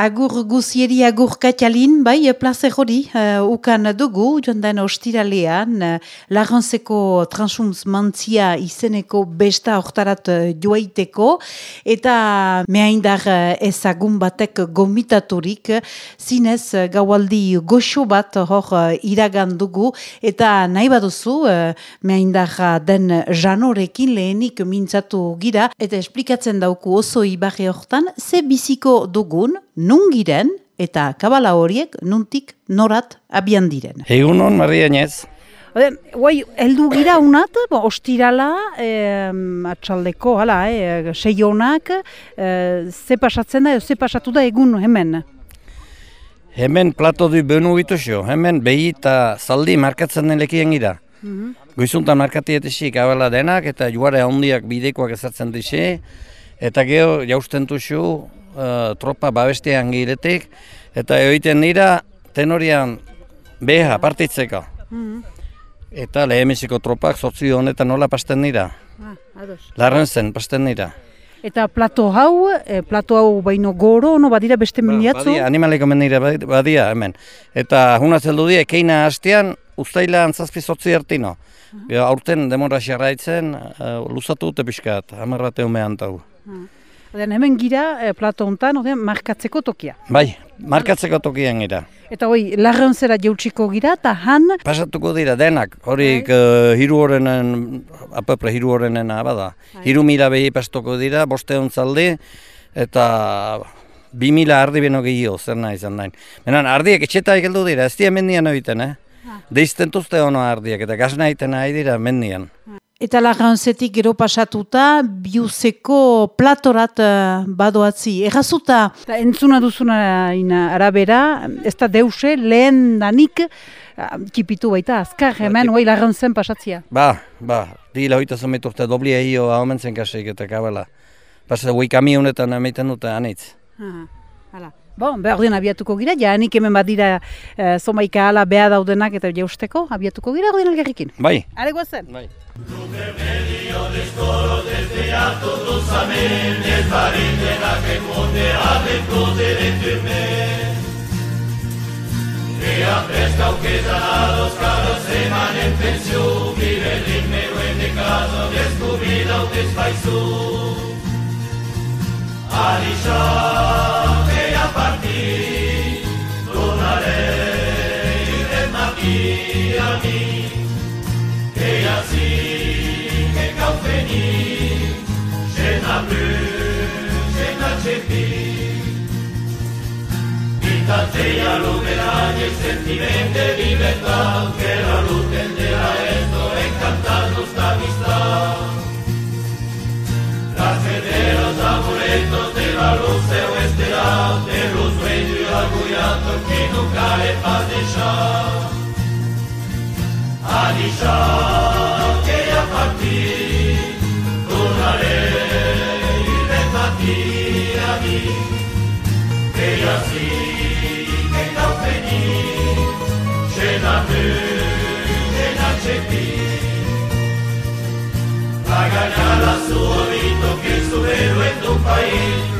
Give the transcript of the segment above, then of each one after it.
Agur guzieri agur katxalin, bai, plaze hori, uh, ukan dugu, joan den ostiralean, uh, lagantzeko transums mantzia izeneko besta oktarat uh, joaiteko, eta mehaindar uh, ezagun batek gomitaturik, zinez uh, gaualdi goxo bat hor uh, iragan dugu, eta nahi baduzu, uh, mehaindar den janorekin lehenik mintzatu gira, eta esplikatzen dauku oso ibarri hortan, ze biziko dugun, nungiren eta kabala horiek nuntik norat abian diren. Egunon, Maria Inez. Guai, heldu gira unat, bo, ostirala, eh, atxaldeko, hala, eh, seionak, eh, ze pasatzen da, ze pasatu da egun hemen? Hemen plato du benu bituzio, hemen behi eta zaldi markatzen den lekien gira. Mm -hmm. Goizuntan markatietesik abela denak eta juare handiak bidekoak ezartzen dixe, eta geho jausten duzu uh, tropa babestean giretik, eta egiten dira tenorian beha partitzeko. Mm Eta lehemiziko tropak sortzi honetan nola pasten dira. Ah, Larren zen, pasten dira. Eta plato hau, e, plato hau baino goro, no badira beste ba, miniatzu? Badia, animaliko mendira badia hemen. Eta huna zeldu die, keina hastean, ustaila antzazpi sortzi ertino. Uh Aurten demora xarraitzen, uh, luzatu dute pixkat, hamar bat eumean tau. Uh Oden, hemen gira, e, plato honetan, markatzeko tokia. Bai, markatzeko tokian gira. Eta hoi, lagun zera jautsiko gira, eta han... Pasatuko dira, denak, horik bai. uh, hiru horrenen, apapre hiru horrenen abada. Bai. Hiru mila behi pastuko dira, boste hontzaldi, eta bi mila ardi beno gehiago, zer nahi izan dain. Benan, ardiak etxeta egeldu dira, ez dira mendian egiten, eh? Ha. Deizten tuzte hono ardiak, eta gaz nahi nahi dira mendian. Eta lagantzetik gero pasatuta, biuzeko platorat uh, badoatzi. Errazuta, entzuna duzuna ina arabera, ez da deuse, lehen danik, uh, kipitu baita, azkar hemen, ba, lagantzen pasatzia. Ba, ba, di lahoita zometurte dobli egio ahomentzen kasik eta kabela. Pasa, hui kamionetan ameiten dute anitz. hala. Bon, behar den abiatuko gira, ja, nik hemen badira e, zomaika ala beha daudenak eta jausteko, abiatuko gira, ordin algerrikin. Bai. Are guazen. Bai. Luke medio descoro desde a todos amén, el pariente la que monte dentro de firme. Que a o en pensión, vive el dinero en de casa, descubida o despaisú. Alisha. Tantea lumeragne il sentimento di libertà che la luz tenderá esto encantando esta amistad. Las hederas amuletos de la luz se oesterá, de los augurato che locale padishah Adishah che a partire tornare inventati a me che assi che da fedi c'è la te c'è la cepi pagana la sua vita che il suo vero è tuo paese.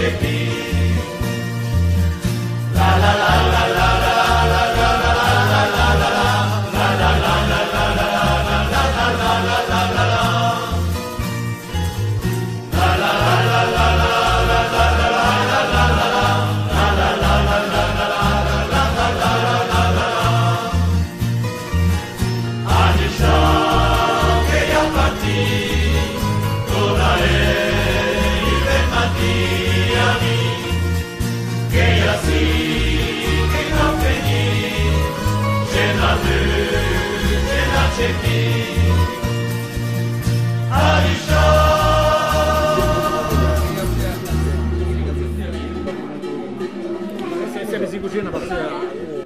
La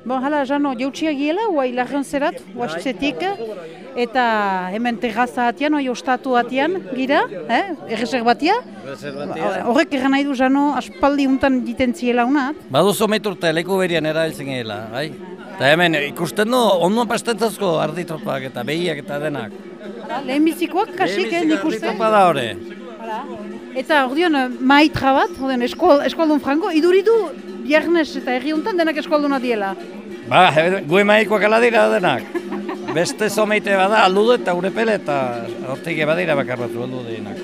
Bon, hala, jano, jautsia giela, guai lagun zerat, guaxtzetik, eta hemen terraza atian, oi ostatu atian, gira, eh? errezer batia. Ba, horrek egan nahi du, jano, aspaldi untan diten ziela unat. Baduzo meturta, leku berian erabiltzen gela, bai? Eta hemen ikusten du, onduan pastentzazko arditropak eta behiak eta denak. Lehen bizikoak, kasik, eh, uste. Arditropa da hori. Eta ordeon maitra bat, ordeon eskual, eskualdun franko, iduritu biarnes eta herri untan denak eskualduna diela. Ba, he- gu emaikoak ala dira denak. Beste zomeite bada, aldudu eta urepele eta hortik badira bakar batzu aldu dienak.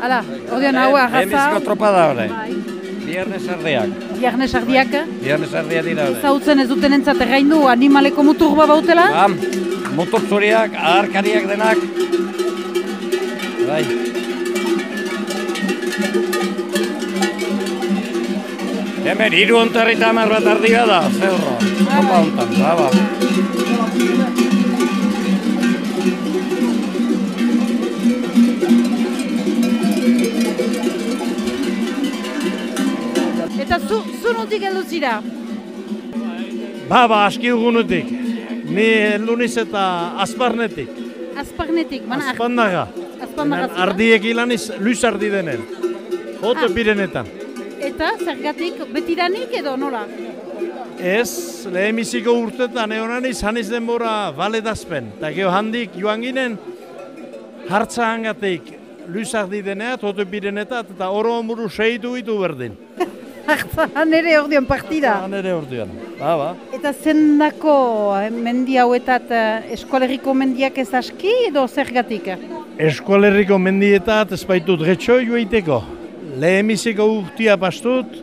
Hala, ordeon hau Lehenbiziko arraza, tropa da hori. Biernes erdiak. biarnes ardiak, Biernes erdiak dira hori. zautzen ez duten entzat erraindu animaleko mutur bat bautela. Ba, motor zuriak, aharkariak denak. Bai. Hemen, hiru ontarri eta hamar bat ardi da, zeurro. Opa ontan, ba, ba. Eta zu, zu notik heldu zira? Ba, ba, aski ugunutik. Ni luniz eta azparnetik. Azparnetik, ar- Azpandaga. azpandaga zira. Ardiek ilaniz, luz ardi denen. Hoto Ah. pirenetan. Eta zergatik betiranik edo nola? Ez, lehenbiziko urtetan egon aniz, haniz denbora baledazpen. Eta geho handik joan ginen, hartza hangatik luz ardi deneat, hoto pirenetat, eta oro muru seitu ditu berdin. Hartzan ere ordeon partida. Han ere orduan. Ba, ba. Eta zendako eh, mendi hauetat eh, eskolerriko mendiak ez aski edo zergatik? Eskualerriko mendietat ez baitut getxo joiteko. Lehenbiziko urtia pastut,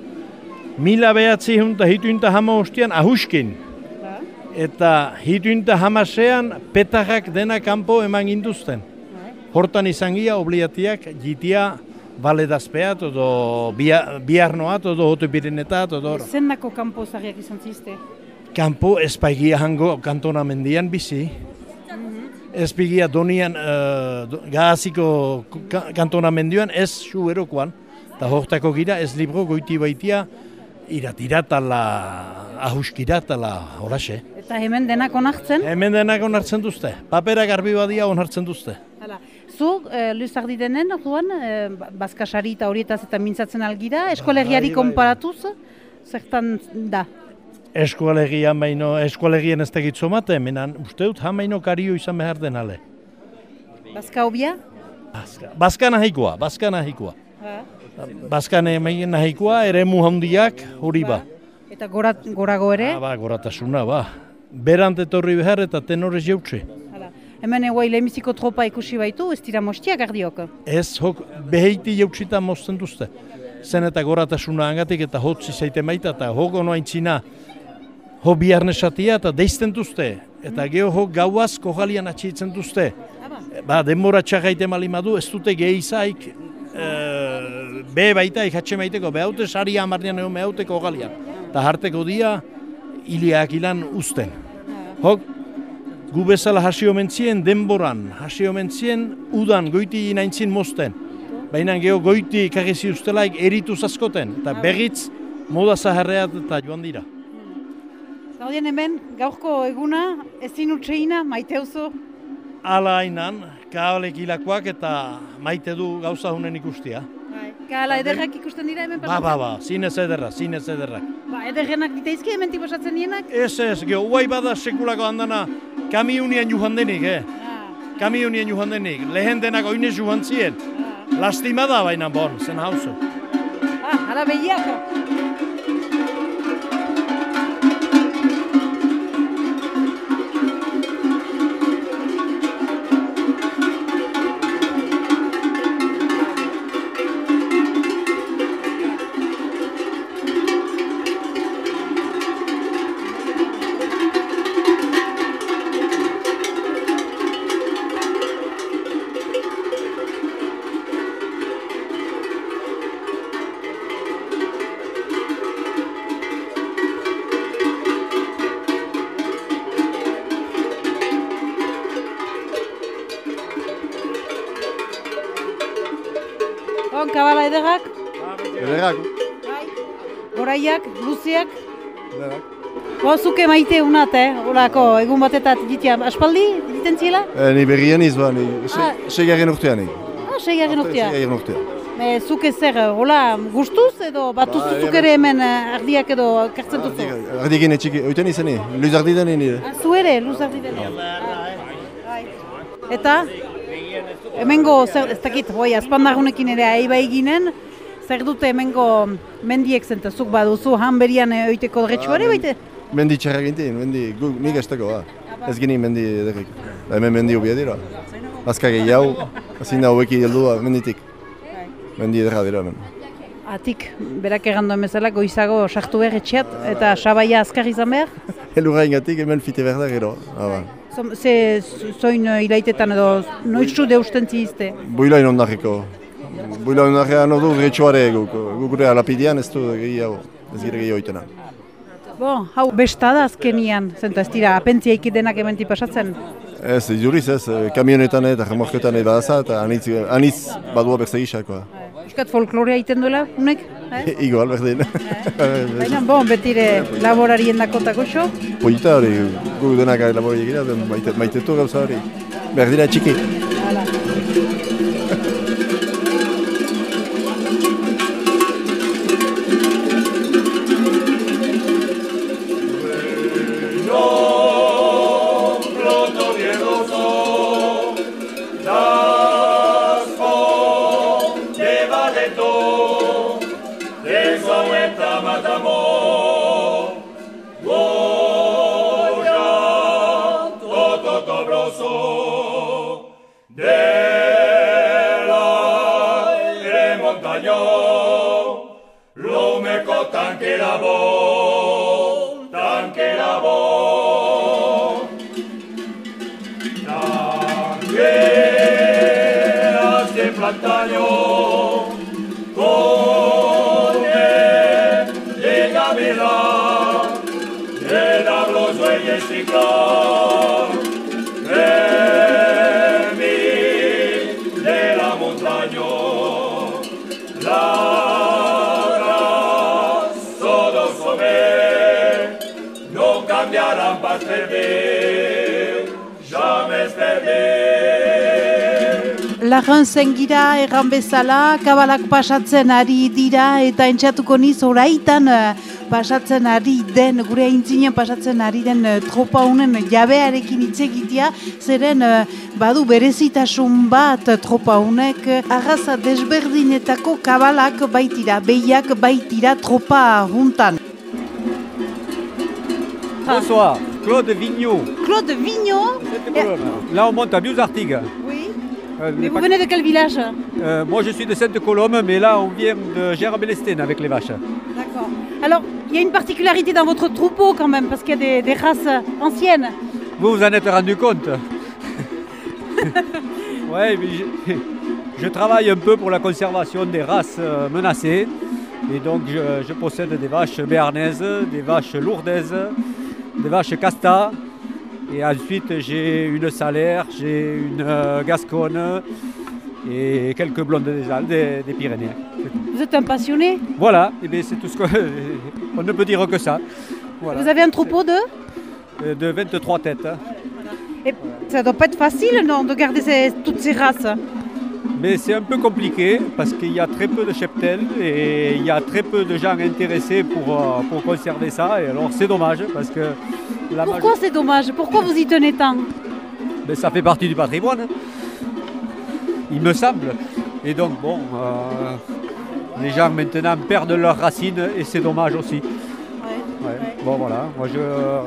mila behatzi junta hituinta hama ostian ahuskin. Eta hituinta hamasean petajak dena kanpo eman induzten. Hortan izan gira obliatiak jitia baledazpeat, edo bia, biarnoat, edo hoto pirenetat, edo. Zendako kanpo zariak izan zizte? Kanpo ez baigia hango kantona mendian bizi. Ez bigia donian uh, do- ka- kantona mendioan ez su erokoan. Eta hortako gira ez libro goiti baitia iratiratala, ahuskiratala, horaxe. Eta hemen denak onartzen? Hemen denak onartzen duzte. Papera garbi badia onartzen duzte. Zu, e, luzardi denen, orduan, e, bazkasari eta horietaz eta mintzatzen algira, eskolegiari bai, bai. konparatuz, zertan da? Eskualegian baino, eskualegien ez tegitzo mate, menan uste dut hamaino kario izan behar den ale. Bazka hobia? Bazka, bazka nahikoa, bazka nahikoa. Bazkan egin nahikoa, ere handiak hori ba. Eta gora, gorago ere? Ah, ba, goratasuna, ba. Berant etorri behar eta tenorez jautxe. Hemen eguai lehenbiziko tropa ikusi baitu, ez dira mostiak ardiok. Ez, hok, beheiti jautsita mozten duzte. Zen eta goratasuna angatik eta hotzi zaite maita eta hok ono aintzina ho biarnesatia eta deizten duzte. Eta geho hok gauaz kojalian atxitzen duzte. Ba, denbora txagaite malimadu, ez dute gehizaik e, be baita ikatxe maiteko, behaute sari amarnean egon behauteko galian. Eta harteko dia, iliak ilan usten. Hok, gu bezala hasi omentzien denboran, hasi omentzien udan goiti inaintzin mozten. Baina geho goiti ikagezi ustelaik eritu zaskoten, eta berriz moda zaharreat eta joan dira. Gaudien hemen, gaurko eguna, ezin utxeina, maite oso. Ala hainan, kabalek hilakoak eta maite du gauza hunen ikustia. Gala ederrak ikusten dira hemen Ba, ba, ba, zinez ederra, zinez ederra. Ba, ederrenak ditaizki hemen pasatzen dienak? Ez ez, geho, guai bada sekulako handana kamiunian joan denik, eh? Kamiunian joan denik, lehen denak oinez joan zien. Lastima da baina bon, zen hauzo. Ah, hala behiak. Bon, kabala ederrak, Ederrak, goraiak, luziak, Bo, zuke maite unat, eh? Olako, egun batetat ditia. Aspaldi, diten ziela? Eh, ni berrian iz ba, ni Ah. segarren urtean ni. Ah, seigarren urtea. Segarren urtean. Me, zuke zer, hola, gustuz edo batuzu Ba, zuk ere- hemen eh, ardiak edo kartzen duzu? Ardiekin etxiki, oiten izan ni, luz ardiden ni nire. Ah, zu ere, luz ardi dela. Bai. Eta, hemengo, zer, ez dakit, boi, azpandagunekin ere aiba eginen, zer dute hemengo mendiek zentazuk baduzu, han berian eh, oiteko dretsuare baite? Mendi txarra gintin, mendi, gu, nik ez dago, ba. Ez gini mendi ederrik. Da hemen mendi ubia dira. Azkage jau, ezin da hobeki heldua menditik. Mendi ederra dira hemen. Atik, berak errando emezela, goizago sartu behar etxeat, eta sabaia azkar izan behar? Elurra ingatik hemen fite behar da gero. Ah, ba. Ze zoin eh, hilaitetan edo noitzu deusten zizte? Builain ondarriko. Builain ondarrean ordu gretsuare guk. Guk gure alapidean ez du gehiago. Ez gire gehiago oitena. Bo, hau besta da azkenian, zenta ez dira, apentzia denak ementi pasatzen. Ez, juriz ez, eh, kamionetan eta remorketan eba badaza eta anitz, anitz badua berze gisakoa. Euskat folklorea egiten duela, unek? Eh? Igual berdin. Baina, bon, betire laborarien dakotako xo. Polita hori, gu denak labori egira, den maite, maitetu gauza hori. Berdina txiki. Señor. Lagan zengira erran bezala, kabalak pasatzen ari dira eta entxatuko niz oraitan eh, pasatzen ari den, gure aintzinen pasatzen ari den eh, tropa honen jabearekin hitz egitea, zeren eh, badu berezitasun bat tropa honek, arraza desberdinetako kabalak baitira, behiak baitira tropa juntan. Bonsoir, Claude Vignot. Claude Vignon, Là, on monte à Biosartigue. Oui. Euh, Mais pas- vous venez de quel village? Euh, moi, je suis de Sainte-Colombe, mais là, on vient de Gérard-Bélestène avec les vaches. D'accord. Alors, il y a une particularité dans votre troupeau quand même, parce qu'il y a des, des races anciennes. Vous vous en êtes rendu compte? Mais je, je travaille un peu pour la conservation des races euh, menacées. Et donc, je, je possède des vaches béarnaises, des vaches lourdaises, des vaches casta. Et ensuite, j'ai une salaire, j'ai une euh, gasconne et quelques blondes des Alpes, des, des Pyrénées. Vous êtes un passionné? Voilà, et bien c'est tout ce qu'on on ne peut dire que ça. Voilà. Vous avez un troupeau de? Euh, De 23 têtes. hein. Et ça doit pas être facile, non, de garder ces- toutes ces races. Mais c'est un peu compliqué parce qu'il y a très peu de cheptels et il y a très peu de gens intéressés pour, euh, pour conserver ça. Et alors c'est dommage parce que la Pourquoi c'est dommage Pourquoi vous y tenez tant mais ça fait partie du patrimoine. Il me semble. Et donc bon, euh, les gens maintenant perdent leurs racines et c'est dommage aussi. Ouais. Bon voilà, moi je, euh,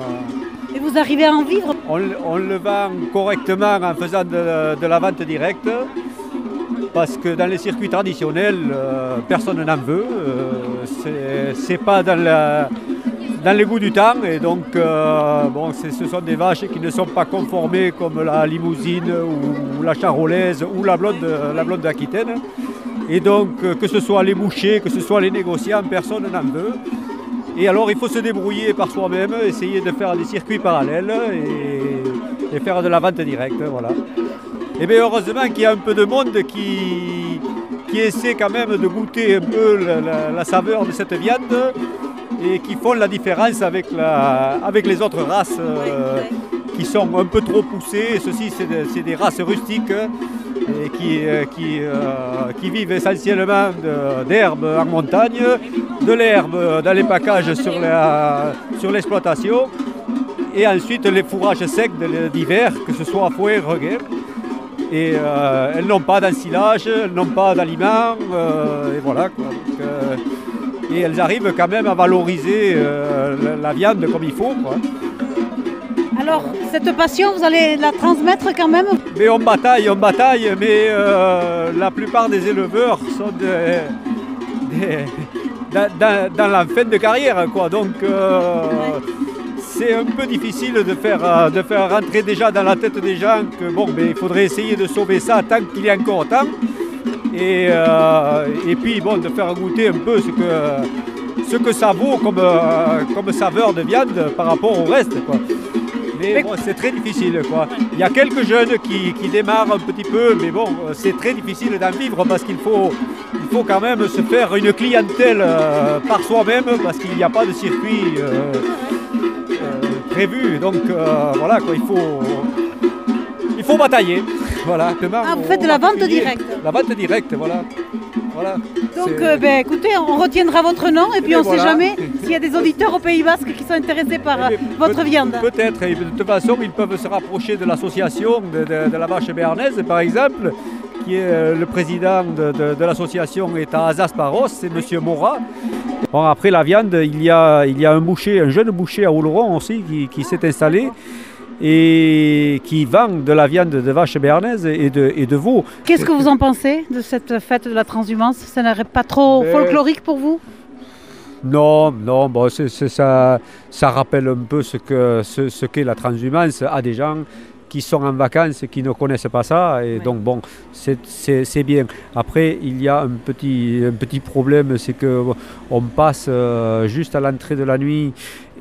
Et vous arrivez à en vivre On, on le vend correctement en faisant de, de la vente directe parce que dans les circuits traditionnels, euh, personne n'en veut. c'est pas dans, la- dans les goûts du temps et donc euh, bon, ce sont des vaches qui ne sont pas conformées comme la limousine ou, la charolaise ou la blonde, la blonde d'Aquitaine. Et donc euh, que ce soit les bouchers, que ce soit les négociants, personne n'en veut. Et alors il faut se débrouiller par soi-même, essayer de faire des circuits parallèles et, faire de la vente directe. Voilà. Et bien heureusement qu'il y a un peu de monde qui, qui essaie quand même de goûter un peu la saveur de cette viande. Et qui font la différence avec, la, avec les autres races euh, qui sont un peu trop poussées. Ceci, c'est des, races rustiques et qui, euh, qui, euh, qui vivent essentiellement de- d'herbe en montagne, de l'herbe dans les packages sur la- sur l'exploitation et ensuite les fourrages secs d'hiver, que ce soit fouet, regain. Et euh, elles n'ont pas d'ensilage, elles n'ont pas d'aliments, euh, et voilà. quoi. Donc, euh, et elles arrivent quand même à valoriser euh, la, viande comme il faut. quoi. Alors, cette passion, vous allez la transmettre quand même? Mais on bataille, on bataille, mais euh, la plupart des éleveurs sont des, des- dans, la fin de carrière. Quoi. Donc euh, c'est un peu difficile de faire, de faire rentrer déjà dans la tête des gens que bon, mais il faudrait essayer de sauver ça tant qu'il y a encore temps. Et, euh, et puis bon, de faire goûter un peu ce que, ce que ça vaut comme, euh, comme saveur de viande par rapport au reste. Quoi. Mais bon, c'est très difficile. Quoi. Il y a quelques jeunes qui, qui démarrent un petit peu, mais bon, euh, c'est très difficile d'en vivre parce qu'il faut, il faut quand même se faire une clientèle euh, par soi-même parce qu'il n'y a pas de circuit prévu. Donc voilà, quoi, il faut, il faut batailler. Voilà, demain, Ah, vous faites de la vente particulier. directe. La vente directe, voilà. voilà. Donc, euh, ben, écoutez, on retiendra votre nom et puis bien, on ne sait jamais s'il y a des auditeurs au Pays Basque qui sont intéressés par euh, Eh bien, votre peut- viande. Peut-être, et de toute façon, ils peuvent se rapprocher de l'association de, de- de la vache béarnaise, par exemple, qui est euh, le président de, l'association est à Azaz-Paros, c'est M. Morat. Bon, après la viande, il y, a, il y a un boucher, un jeune boucher à Oloron aussi qui, qui s'est installé et qui vend de la viande de vache béarnaise et de, et de veau. Qu'est-ce que vous en pensez de cette fête de la transhumance? Ça n'est pas trop folklorique pour vous? Non, non, bon, ça, ça rappelle un peu ce qu'est ce, la transhumance à des gens qui sont en vacances et qui ne connaissent pas ça. Et Ouais. donc, bon, c'est- bien. Après, il y a un petit, un petit problème, c'est que on passe euh, juste à l'entrée de la nuit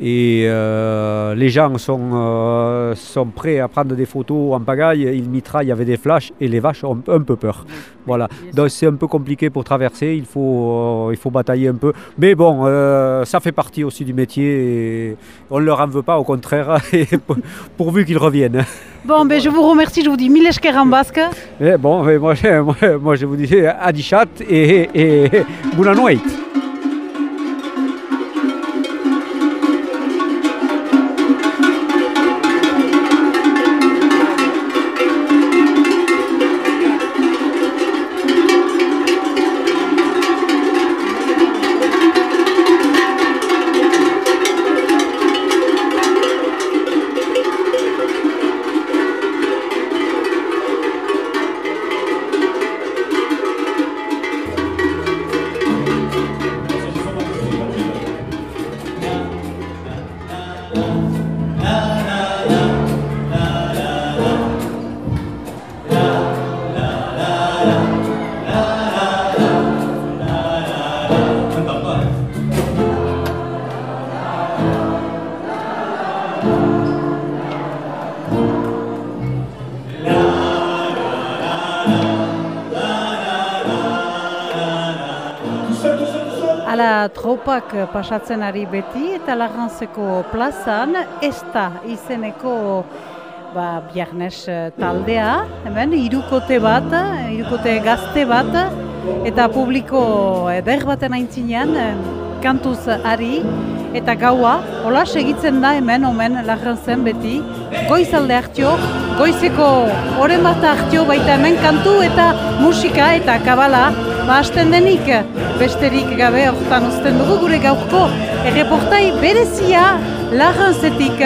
et euh, les gens sont, euh, sont prêts à prendre des photos en pagaille, ils mitraillent avec des flashs et les vaches ont un peu peur. Voilà. Donc c'est un peu compliqué pour traverser, il faut, euh, il faut batailler un peu. Mais bon, ça fait partie aussi du métier et on ne leur en veut pas, au contraire, et pourvu qu'ils reviennent. Bon, ben, je vous remercie, je vous dis mille en basque. Et bon, mais moi, je- moi, moi, je vous dis Adichat et, et, et Ala tropak pasatzen ari beti eta lagantzeko plazan ez da izeneko ba, biarnes eh, taldea, hemen hirukote bat, eh, hirukote gazte bat, eta publiko eder baten aintzinean eh, kantuz ari, eta gaua, hola segitzen da hemen omen lagantzen beti, goizalde hartio, goizeko oren bat hartio baita hemen kantu eta musika eta kabala, ba hasten denik besterik gabe hortan uzten dugu gure gaurko erreportai berezia lagantzetik.